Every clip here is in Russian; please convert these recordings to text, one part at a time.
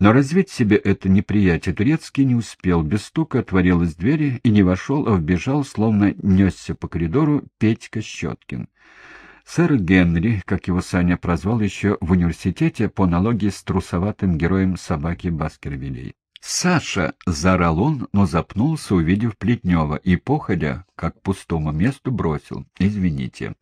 Но развить себе это неприятие турецкий не успел. Без стука отворилась дверь и не вошел, а вбежал, словно несся по коридору Петька Щеткин. Сэр Генри, как его Саня прозвал еще в университете, по аналогии с трусоватым героем собаки Баскервилей. «Саша!» — заорал он, но запнулся, увидев Плетнева, и, походя, как пустому месту, бросил. «Извините».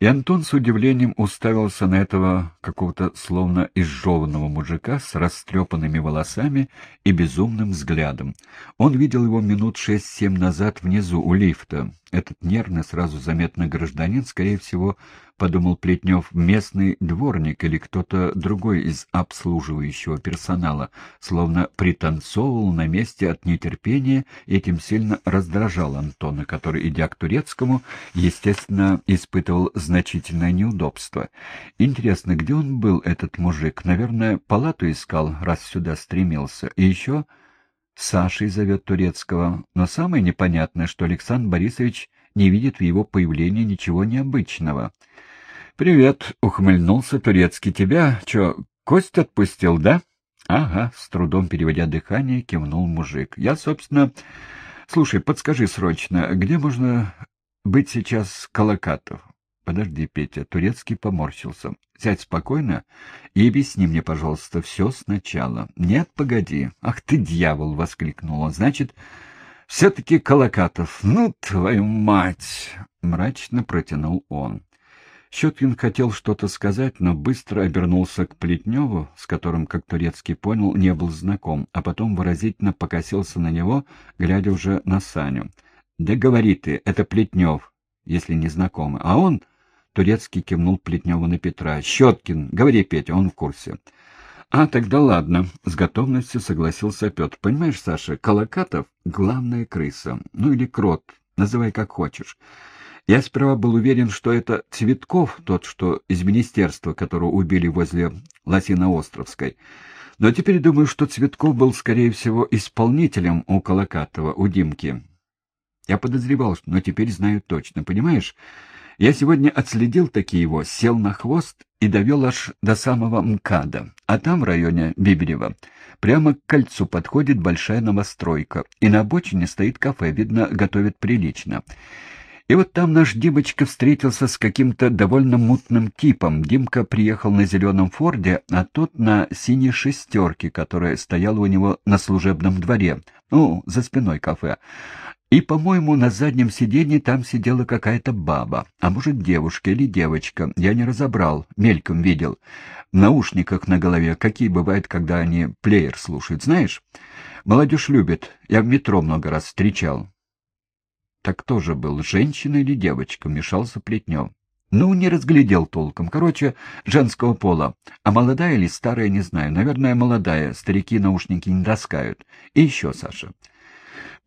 И Антон с удивлением уставился на этого какого-то словно изжеванного мужика с растрепанными волосами и безумным взглядом. Он видел его минут шесть-семь назад внизу, у лифта. Этот нервный, сразу заметный гражданин, скорее всего, подумал Плетнев, местный дворник или кто-то другой из обслуживающего персонала, словно пританцовывал на месте от нетерпения этим сильно раздражал Антона, который, идя к турецкому, естественно, испытывал значительное неудобство. Интересно, где он был, этот мужик? Наверное, палату искал, раз сюда стремился. И еще... Сашей зовет Турецкого, но самое непонятное, что Александр Борисович не видит в его появлении ничего необычного. «Привет», — ухмыльнулся Турецкий. «Тебя, что, кость отпустил, да?» «Ага», — с трудом переводя дыхание, кивнул мужик. «Я, собственно... Слушай, подскажи срочно, где можно быть сейчас Колокатов?» «Подожди, Петя». Турецкий поморщился. «Сядь спокойно и объясни мне, пожалуйста, все сначала». «Нет, погоди». «Ах ты, дьявол!» — воскликнул он. «Значит, все-таки Колокатов. Ну, твою мать!» — мрачно протянул он. Щеткин хотел что-то сказать, но быстро обернулся к Плетневу, с которым, как Турецкий понял, не был знаком, а потом выразительно покосился на него, глядя уже на Саню. «Да говори ты, это Плетнев, если не знакомый. А он...» Турецкий кивнул Плетневу на Петра. «Щеткин, говори, Петя, он в курсе». «А, тогда ладно», — с готовностью согласился Петр. «Понимаешь, Саша, Колокатов — главная крыса. Ну или крот, называй как хочешь. Я сперва был уверен, что это Цветков, тот, что из министерства, которого убили возле Лосиноостровской. Но теперь думаю, что Цветков был, скорее всего, исполнителем у Колокатова, у Димки. Я подозревал, но теперь знаю точно, понимаешь? Я сегодня отследил таки его, сел на хвост и довел аж до самого МКАДа. А там, в районе Биберева, прямо к кольцу подходит большая новостройка, и на обочине стоит кафе, видно, готовят прилично. И вот там наш Димочка встретился с каким-то довольно мутным типом. Димка приехал на зеленом форде, а тот на синей шестерке, которая стояла у него на служебном дворе, ну, за спиной кафе. И, по-моему, на заднем сиденье там сидела какая-то баба, а может, девушка или девочка, я не разобрал, мельком видел. В наушниках на голове, какие бывают, когда они плеер слушают, знаешь? Молодежь любит, я в метро много раз встречал. Так кто же был, женщина или девочка, мешался Плетнев. Ну, не разглядел толком. Короче, женского пола. А молодая или старая, не знаю. Наверное, молодая. Старики наушники не таскают. И еще, Саша.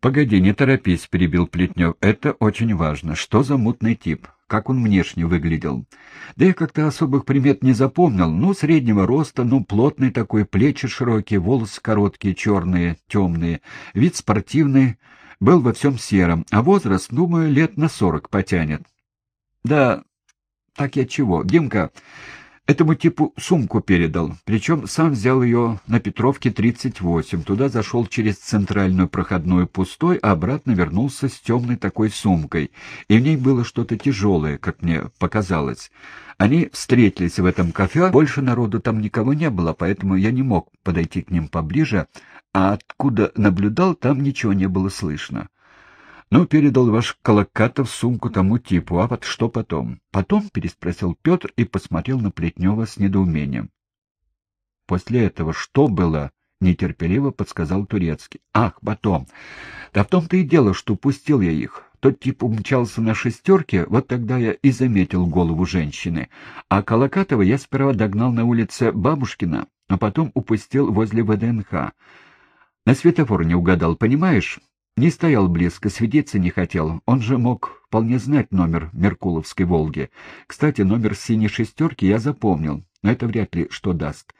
«Погоди, не торопись», — перебил Плетнев. «Это очень важно. Что за мутный тип? Как он внешне выглядел?» «Да я как-то особых примет не запомнил. Ну, среднего роста, ну, плотный такой, плечи широкие, волосы короткие, черные, темные, вид спортивный, был во всем сером, а возраст, думаю, лет на сорок потянет». «Да, так я чего? Димка, Этому типу сумку передал, причем сам взял ее на Петровке 38. Туда зашел через центральную проходную пустой, а обратно вернулся с темной такой сумкой. И в ней было что-то тяжелое, как мне показалось. Они встретились в этом кафе, больше народу там никого не было, поэтому я не мог подойти к ним поближе, а откуда наблюдал, там ничего не было слышно. Ну, передал ваш Колокатов сумку тому типу, а вот что потом? Потом переспросил Петр и посмотрел на Плетнева с недоумением. После этого что было? Нетерпеливо подсказал Турецкий. Ах, потом. Да в том-то и дело, что упустил я их. Тот тип умчался на шестерке, вот тогда я и заметил голову женщины. А Колокатова я сперва догнал на улице Бабушкина, а потом упустил возле ВДНХ. На светофор не угадал, понимаешь? Не стоял близко, светиться не хотел. Он же мог вполне знать номер Меркуловской «Волги». Кстати, номер синей шестерки я запомнил, но это вряд ли что даст.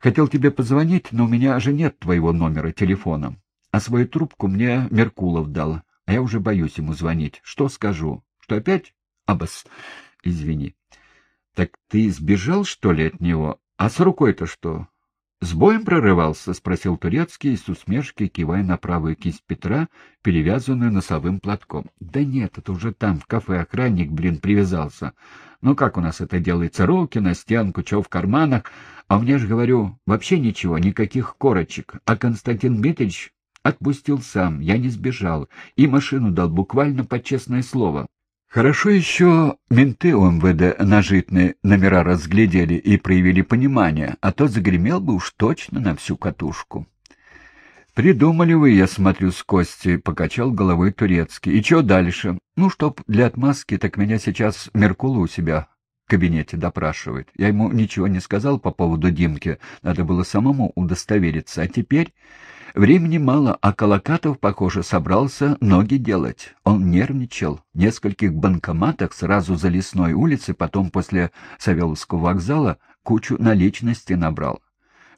Хотел тебе позвонить, но у меня же нет твоего номера телефона. А свою трубку мне Меркулов дал, а я уже боюсь ему звонить. Что скажу? Что опять? Абас, извини. Так ты сбежал, что ли, от него? А с рукой-то что? «С боем прорывался?» — спросил Турецкий, с усмешки кивая на правую кисть Петра, перевязанную носовым платком. «Да нет, это уже там, в кафе, охранник, блин, привязался. Ну как у нас это делается? Руки на стенку, чё в карманах? А мне ж, говорю, вообще ничего, никаких корочек. А Константин Дмитриевич отпустил сам, я не сбежал, и машину дал буквально по честное слово. Хорошо еще менты ОМВД нажитные номера разглядели и проявили понимание, а то загремел бы уж точно на всю катушку. «Придумали вы, я смотрю, с Костей», — покачал головой турецкий. «И что дальше? Ну, чтоб для отмазки, так меня сейчас Меркула у себя в кабинете допрашивает. Я ему ничего не сказал по поводу Димки, надо было самому удостовериться. А теперь Времени мало, а Колокатов, похоже, собрался ноги делать. Он нервничал. В нескольких банкоматах сразу за лесной улицей, потом после Савеловского вокзала кучу наличности набрал.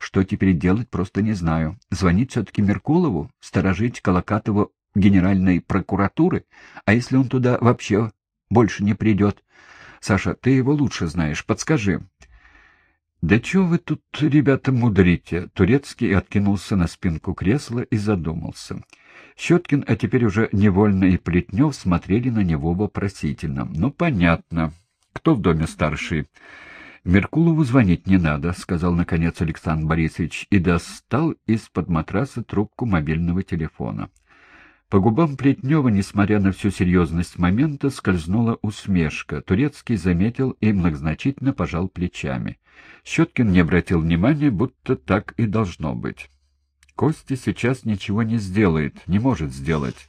Что теперь делать, просто не знаю. Звонить все-таки Меркулову, сторожить Колокатова генеральной прокуратуры? А если он туда вообще больше не придет? Саша, ты его лучше знаешь, подскажи. «Да чего вы тут, ребята, мудрите?» Турецкий откинулся на спинку кресла и задумался. Щеткин, а теперь уже невольно и Плетнев смотрели на него вопросительно. «Ну, понятно. Кто в доме старший?» «Меркулову звонить не надо», — сказал, наконец, Александр Борисович и достал из-под матраса трубку мобильного телефона. По губам Плетнева, несмотря на всю серьезность момента, скользнула усмешка. Турецкий заметил и многозначительно пожал плечами. Щеткин не обратил внимания, будто так и должно быть. Костя сейчас ничего не сделает, не может сделать.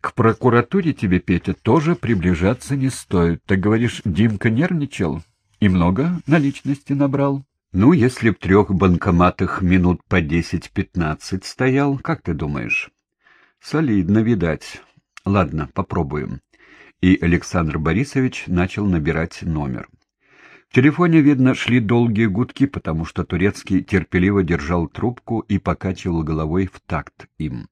К прокуратуре тебе, Петя, тоже приближаться не стоит. Так говоришь, Димка нервничал и много наличности набрал? Ну, если в трех банкоматах минут по десять-пятнадцать стоял, как ты думаешь? Солидно, видать. Ладно, попробуем. И Александр Борисович начал набирать номер. В телефоне, видно, шли долгие гудки, потому что Турецкий терпеливо держал трубку и покачивал головой в такт им.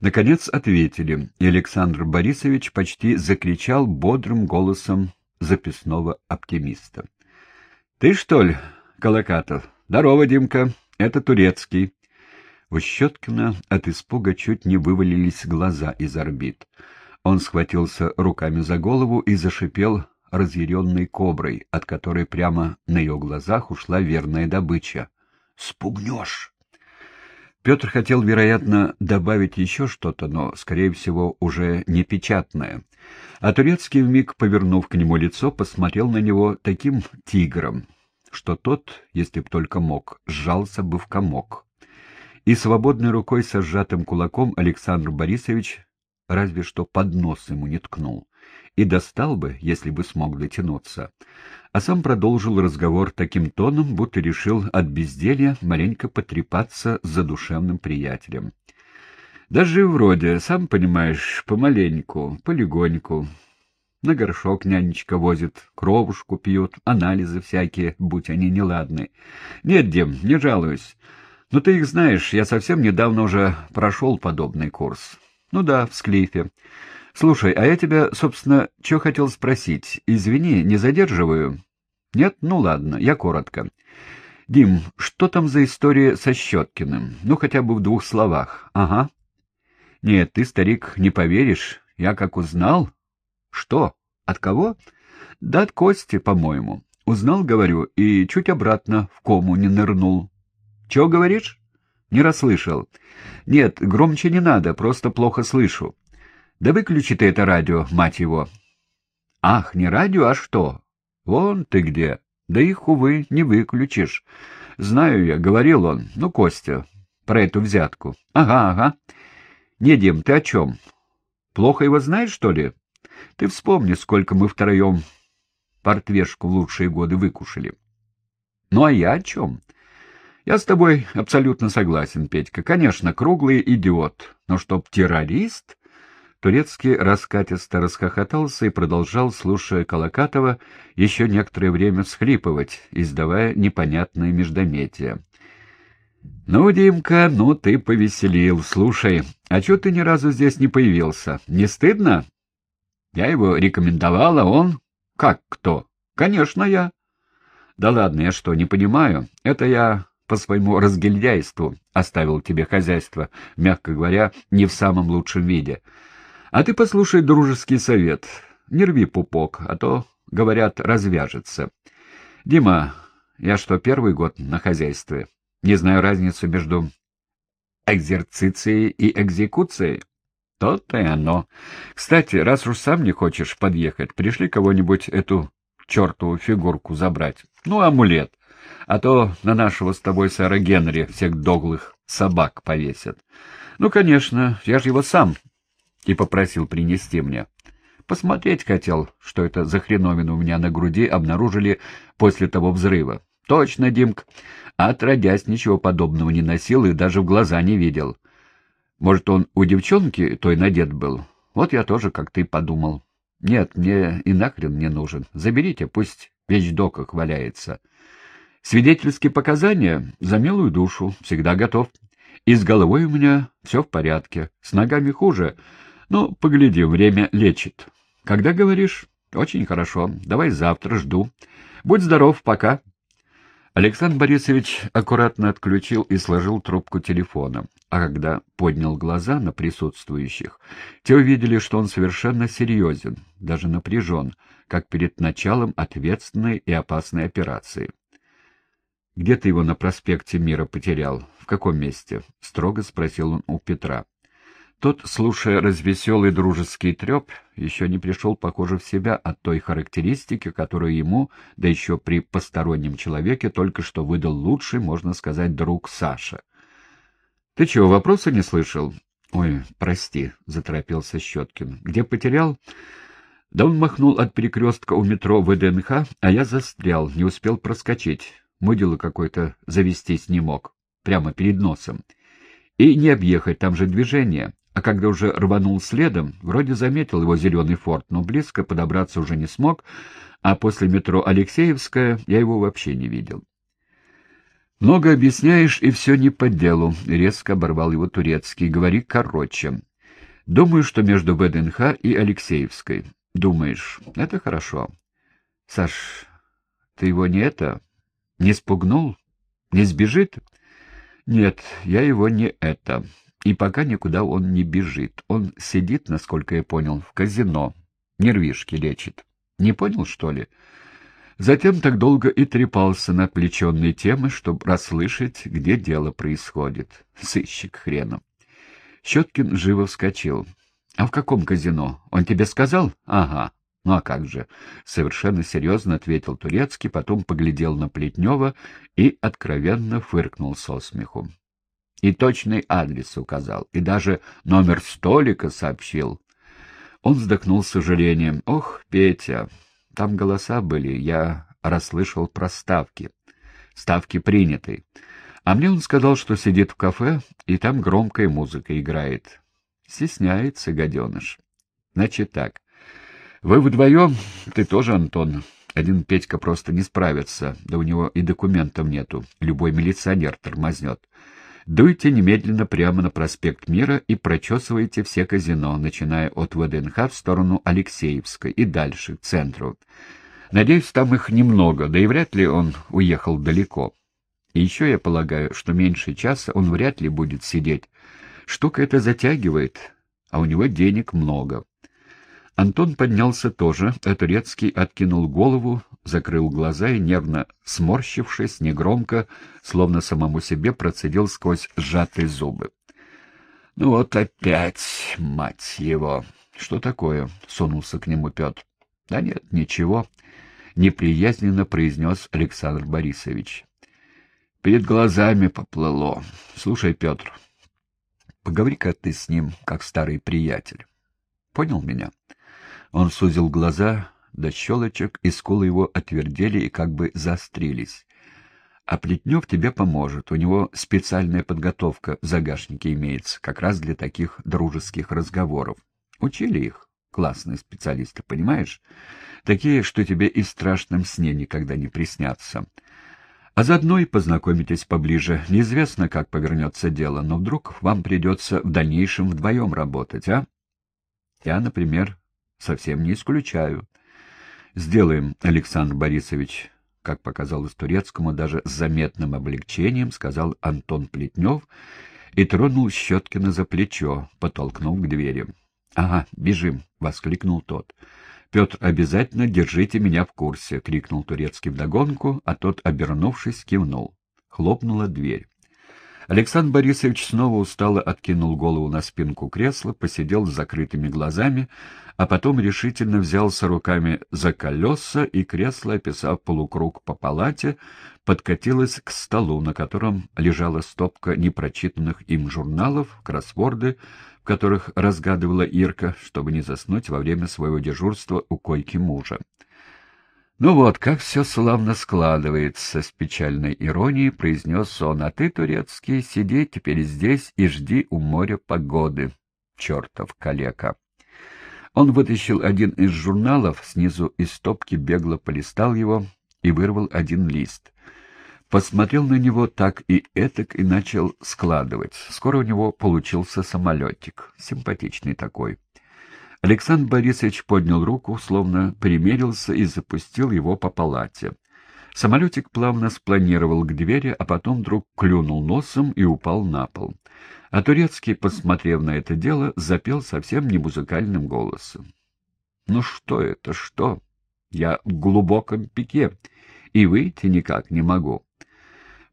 Наконец ответили, и Александр Борисович почти закричал бодрым голосом записного оптимиста. — Ты что ли, Колокатов? Здорово, Димка. Это Турецкий. У Щеткина от испуга чуть не вывалились глаза из орбит. Он схватился руками за голову и зашипел разъяренной коброй, от которой прямо на ее глазах ушла верная добыча. «Спугнешь!» Петр хотел, вероятно, добавить еще что-то, но, скорее всего, уже не печатное. А турецкий вмиг, повернув к нему лицо, посмотрел на него таким тигром, что тот, если б только мог, сжался бы в комок и свободной рукой со сжатым кулаком Александр Борисович разве что под нос ему не ткнул. И достал бы, если бы смог дотянуться. А сам продолжил разговор таким тоном, будто решил от безделья маленько потрепаться с задушевным приятелем. Даже вроде, сам понимаешь, помаленьку, полегоньку. На горшок нянечка возит, кровушку пьют, анализы всякие, будь они неладны. Нет, Дим, не жалуюсь. Ну, ты их знаешь, я совсем недавно уже прошел подобный курс. Ну да, в Склифе. Слушай, а я тебя, собственно, что хотел спросить? Извини, не задерживаю? Нет? Ну ладно, я коротко. Дим, что там за история со Щеткиным? Ну, хотя бы в двух словах. Ага. Нет, ты, старик, не поверишь. Я как узнал... Что? От кого? Да от Кости, по-моему. Узнал, говорю, и чуть обратно в кому не нырнул. Чего говоришь? Не расслышал. Нет, громче не надо, просто плохо слышу. Да выключи ты это радио, мать его. Ах, не радио, а что? Вон ты где. Да их, увы, не выключишь. Знаю я, говорил он. Ну, Костя, про эту взятку. Ага, ага. Не, Дим, ты о чем? Плохо его знаешь, что ли? Ты вспомни, сколько мы втроем портвешку в лучшие годы выкушали. Ну, а я о чем? Я с тобой абсолютно согласен, Петька. Конечно, круглый идиот, но чтоб террорист... Турецкий раскатисто расхохотался и продолжал, слушая Колокатова, еще некоторое время всхлипывать, издавая непонятные междометия. — Ну, Димка, ну ты повеселил. Слушай, а чё ты ни разу здесь не появился? Не стыдно? Я его рекомендовал, а он... Как кто? Конечно, я. Да ладно, я что, не понимаю? Это я по своему разгильдяйству оставил тебе хозяйство, мягко говоря, не в самом лучшем виде. А ты послушай дружеский совет. Не рви пупок, а то, говорят, развяжется. Дима, я что, первый год на хозяйстве? Не знаю разницу между экзерцицией и экзекуцией? То-то и оно. Кстати, раз уж сам не хочешь подъехать, пришли кого-нибудь эту чертову фигурку забрать. Ну, амулет. А то на нашего с тобой сэра Генри всех доглых собак повесят. Ну, конечно, я же его сам и попросил принести мне. Посмотреть хотел, что это за хреновину у меня на груди обнаружили после того взрыва. Точно, Димк. Отродясь, ничего подобного не носил и даже в глаза не видел. Может, он у девчонки той надет был? Вот я тоже, как ты, подумал. Нет, мне и нахрен не нужен. Заберите, пусть в вещдоках валяется. Свидетельские показания за милую душу, всегда готов. И с головой у меня все в порядке, с ногами хуже. Ну, погляди, время лечит. Когда говоришь? Очень хорошо. Давай завтра, жду. Будь здоров, пока. Александр Борисович аккуратно отключил и сложил трубку телефона, а когда поднял глаза на присутствующих, те увидели, что он совершенно серьезен, даже напряжен, как перед началом ответственной и опасной операции. «Где ты его на проспекте Мира потерял? В каком месте?» — строго спросил он у Петра. Тот, слушая развеселый дружеский треп, еще не пришел, похоже, в себя от той характеристики, которую ему, да еще при постороннем человеке, только что выдал лучший, можно сказать, друг Саша. — Ты чего, вопроса не слышал? — Ой, прости, — заторопился Щеткин. — Где потерял? Да он махнул от перекрестка у метро ВДНХ, а я застрял, не успел проскочить. Мудило какой-то завестись не мог, прямо перед носом. И не объехать, там же движение а когда уже рванул следом, вроде заметил его зеленый форт, но близко подобраться уже не смог, а после метро Алексеевская я его вообще не видел. «Много объясняешь, и все не по делу», — резко оборвал его турецкий. «Говори короче. Думаю, что между ВДНХ и Алексеевской. Думаешь, это хорошо. Саш, ты его не это... не спугнул? Не сбежит?» «Нет, я его не это...» И пока никуда он не бежит. Он сидит, насколько я понял, в казино. Нервишки лечит. Не понял, что ли? Затем так долго и трепался на плеченные темы, чтобы расслышать, где дело происходит. Сыщик хреном. Щеткин живо вскочил. — А в каком казино? Он тебе сказал? — Ага. Ну а как же? — совершенно серьезно ответил Турецкий, потом поглядел на Плетнева и откровенно фыркнул со смеху и точный адрес указал, и даже номер столика сообщил. Он вздохнул с сожалением. «Ох, Петя, там голоса были, я расслышал про ставки. Ставки приняты. А мне он сказал, что сидит в кафе, и там громкая музыка играет. Стесняется, гаденыш. Значит так. Вы вдвоем, ты тоже, Антон. Один Петька просто не справится, да у него и документов нету. Любой милиционер тормознет. Дуйте немедленно прямо на проспект Мира и прочесывайте все казино, начиная от ВДНХ в сторону Алексеевской и дальше, к центру. Надеюсь, там их немного, да и вряд ли он уехал далеко. И еще я полагаю, что меньше часа он вряд ли будет сидеть. Штука эта затягивает, а у него денег много. Антон поднялся тоже, а Турецкий откинул голову, закрыл глаза и, нервно сморщившись, негромко, словно самому себе, процедил сквозь сжатые зубы. — Ну вот опять, мать его! — Что такое? — сунулся к нему Петр. — Да нет, ничего, — неприязненно произнес Александр Борисович. Перед глазами поплыло. — Слушай, Петр, поговори-ка ты с ним, как старый приятель. Понял меня? Он сузил глаза до щелочек, и скулы его отвердели и как бы заострились. А Плетнев тебе поможет, у него специальная подготовка в загашнике имеется, как раз для таких дружеских разговоров. Учили их, классные специалисты, понимаешь? Такие, что тебе и в страшном сне никогда не приснятся. А заодно и познакомитесь поближе. Неизвестно, как повернется дело, но вдруг вам придется в дальнейшем вдвоем работать, а? Я, например, совсем не исключаю. Сделаем, Александр Борисович. как показалось турецкому, даже с заметным облегчением, сказал Антон Плетнев и тронул Щеткина за плечо, потолкнув к двери. — Ага, бежим! — воскликнул тот. — Петр, обязательно держите меня в курсе! — крикнул турецкий вдогонку, а тот, обернувшись, кивнул. Хлопнула дверь. Александр Борисович снова устало откинул голову на спинку кресла, посидел с закрытыми глазами, а потом решительно взялся руками за колеса, и кресло, описав полукруг по палате, подкатилось к столу, на котором лежала стопка непрочитанных им журналов, кроссворды, в которых разгадывала Ирка, чтобы не заснуть во время своего дежурства у койки мужа. «Ну вот, как все славно складывается!» — с печальной иронией произнес он. «А ты, турецкий, сиди теперь здесь и жди у моря погоды, чертов калека!» Он вытащил один из журналов, снизу из стопки бегло полистал его и вырвал один лист. Посмотрел на него так и этак и начал складывать. Скоро у него получился самолетик, симпатичный такой. Александр Борисович поднял руку, словно примерился и запустил его по палате. Самолетик плавно спланировал к двери, а потом вдруг клюнул носом и упал на пол. А Турецкий, посмотрев на это дело, запел совсем не музыкальным голосом. «Ну что это, что? Я в глубоком пике, и выйти никак не могу.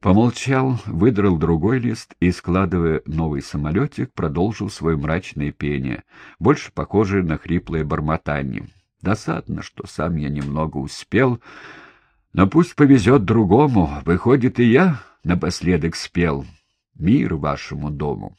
Помолчал, выдрал другой лист и, складывая новый самолетик, продолжил свое мрачное пение, больше похожее на хриплое бормотание. Досадно, что сам я немного успел, но пусть повезет другому, выходит, и я напоследок спел. Мир вашему дому.